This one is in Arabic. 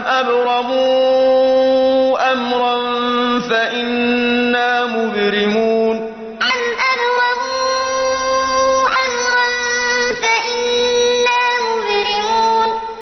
أَمْ أَبْرَمُوا أَمْرًا فَإِنَّا مُبْرِمُونَ